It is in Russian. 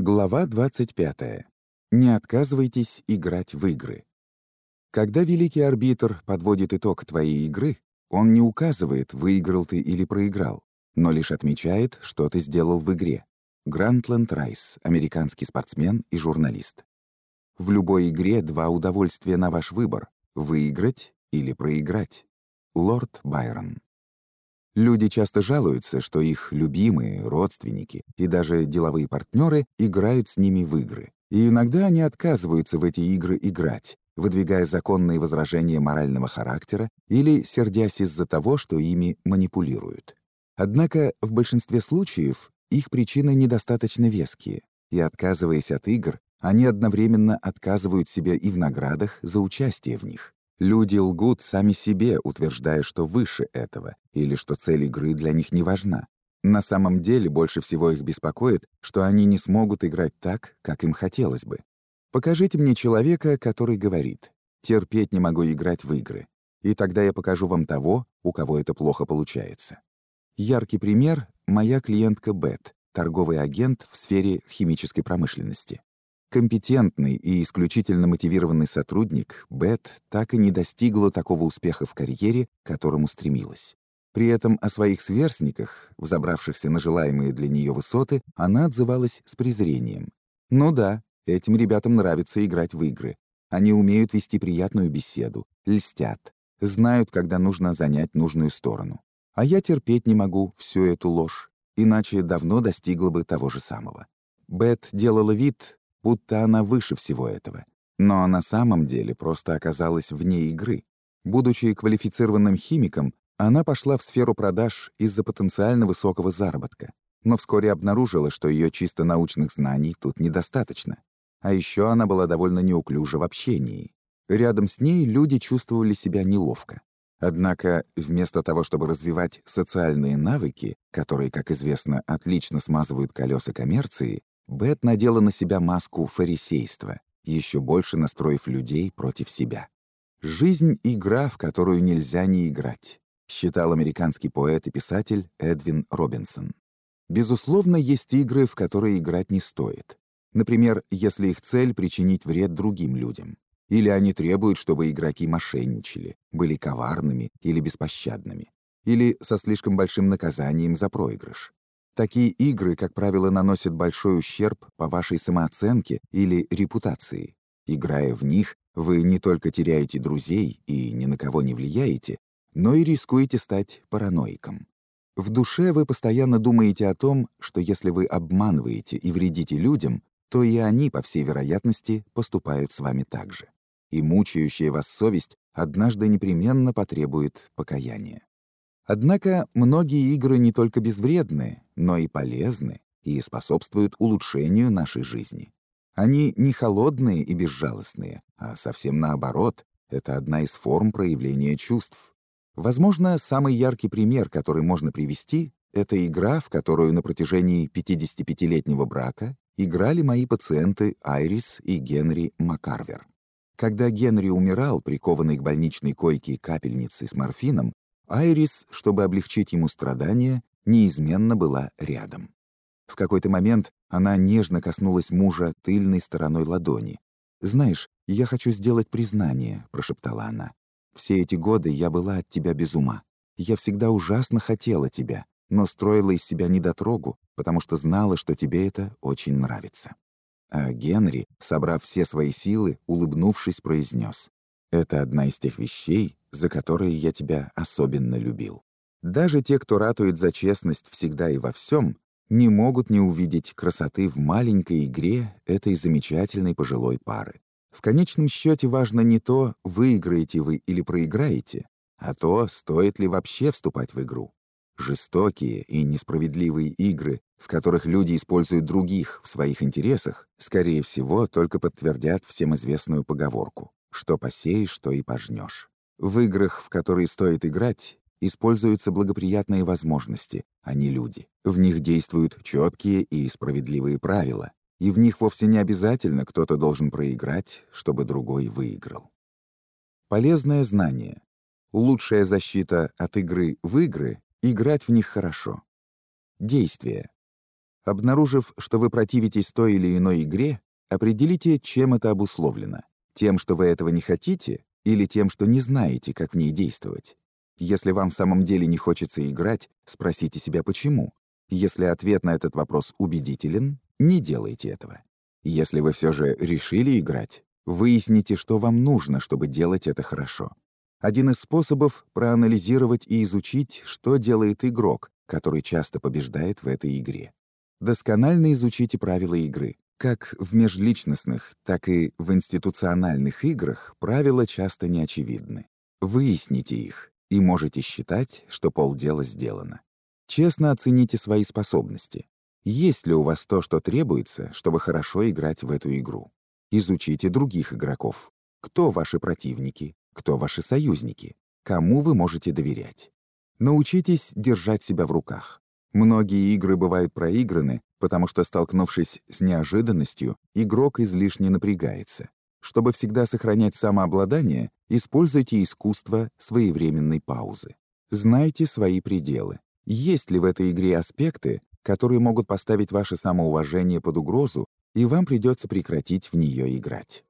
Глава 25. Не отказывайтесь играть в игры. Когда великий арбитр подводит итог твоей игры, он не указывает, выиграл ты или проиграл, но лишь отмечает, что ты сделал в игре. Грантленд Райс, американский спортсмен и журналист. В любой игре два удовольствия на ваш выбор — выиграть или проиграть. Лорд Байрон. Люди часто жалуются, что их любимые, родственники и даже деловые партнеры играют с ними в игры. И иногда они отказываются в эти игры играть, выдвигая законные возражения морального характера или сердясь из-за того, что ими манипулируют. Однако в большинстве случаев их причины недостаточно веские, и, отказываясь от игр, они одновременно отказывают себе и в наградах за участие в них. Люди лгут сами себе, утверждая, что выше этого, или что цель игры для них не важна. На самом деле больше всего их беспокоит, что они не смогут играть так, как им хотелось бы. Покажите мне человека, который говорит «терпеть не могу играть в игры», и тогда я покажу вам того, у кого это плохо получается. Яркий пример — моя клиентка Бет, торговый агент в сфере химической промышленности. Компетентный и исключительно мотивированный сотрудник, Бет так и не достигла такого успеха в карьере, к которому стремилась. При этом о своих сверстниках, взобравшихся на желаемые для нее высоты, она отзывалась с презрением. «Ну да, этим ребятам нравится играть в игры. Они умеют вести приятную беседу, льстят, знают, когда нужно занять нужную сторону. А я терпеть не могу всю эту ложь, иначе давно достигла бы того же самого». Бет делала вид, будто она выше всего этого. Но на самом деле просто оказалась вне игры. Будучи квалифицированным химиком, она пошла в сферу продаж из-за потенциально высокого заработка, но вскоре обнаружила, что ее чисто научных знаний тут недостаточно. А еще она была довольно неуклюжа в общении. Рядом с ней люди чувствовали себя неловко. Однако вместо того, чтобы развивать социальные навыки, которые, как известно, отлично смазывают колеса коммерции, Бет надела на себя маску фарисейства, еще больше настроив людей против себя. «Жизнь — игра, в которую нельзя не играть», считал американский поэт и писатель Эдвин Робинсон. Безусловно, есть игры, в которые играть не стоит. Например, если их цель — причинить вред другим людям. Или они требуют, чтобы игроки мошенничали, были коварными или беспощадными. Или со слишком большим наказанием за проигрыш. Такие игры, как правило, наносят большой ущерб по вашей самооценке или репутации. Играя в них, вы не только теряете друзей и ни на кого не влияете, но и рискуете стать параноиком. В душе вы постоянно думаете о том, что если вы обманываете и вредите людям, то и они, по всей вероятности, поступают с вами так же. И мучающая вас совесть однажды непременно потребует покаяния. Однако многие игры не только безвредны, но и полезны и способствуют улучшению нашей жизни. Они не холодные и безжалостные, а совсем наоборот, это одна из форм проявления чувств. Возможно, самый яркий пример, который можно привести, это игра, в которую на протяжении 55-летнего брака играли мои пациенты Айрис и Генри Макарвер. Когда Генри умирал, прикованный к больничной койке капельницы с морфином, Айрис, чтобы облегчить ему страдания, неизменно была рядом. В какой-то момент она нежно коснулась мужа тыльной стороной ладони. «Знаешь, я хочу сделать признание», — прошептала она. «Все эти годы я была от тебя без ума. Я всегда ужасно хотела тебя, но строила из себя недотрогу, потому что знала, что тебе это очень нравится». А Генри, собрав все свои силы, улыбнувшись, произнес: «Это одна из тех вещей, за которые я тебя особенно любил. Даже те, кто ратует за честность всегда и во всем, не могут не увидеть красоты в маленькой игре этой замечательной пожилой пары. В конечном счете важно не то, выиграете вы или проиграете, а то, стоит ли вообще вступать в игру. Жестокие и несправедливые игры, в которых люди используют других в своих интересах, скорее всего, только подтвердят всем известную поговорку «что посеешь, что и пожнешь». В играх, в которые стоит играть, используются благоприятные возможности, а не люди. В них действуют четкие и справедливые правила, и в них вовсе не обязательно кто-то должен проиграть, чтобы другой выиграл. Полезное знание. Лучшая защита от игры в игры — играть в них хорошо. Действие. Обнаружив, что вы противитесь той или иной игре, определите, чем это обусловлено. Тем, что вы этого не хотите, или тем, что не знаете, как в ней действовать. Если вам в самом деле не хочется играть, спросите себя почему. Если ответ на этот вопрос убедителен, не делайте этого. Если вы все же решили играть, выясните, что вам нужно, чтобы делать это хорошо. Один из способов — проанализировать и изучить, что делает игрок, который часто побеждает в этой игре. Досконально изучите правила игры. Как в межличностных, так и в институциональных играх правила часто не очевидны. Выясните их, и можете считать, что полдела сделано. Честно оцените свои способности. Есть ли у вас то, что требуется, чтобы хорошо играть в эту игру? Изучите других игроков. Кто ваши противники? Кто ваши союзники? Кому вы можете доверять? Научитесь держать себя в руках. Многие игры бывают проиграны, потому что, столкнувшись с неожиданностью, игрок излишне напрягается. Чтобы всегда сохранять самообладание, используйте искусство своевременной паузы. Знайте свои пределы. Есть ли в этой игре аспекты, которые могут поставить ваше самоуважение под угрозу, и вам придется прекратить в нее играть.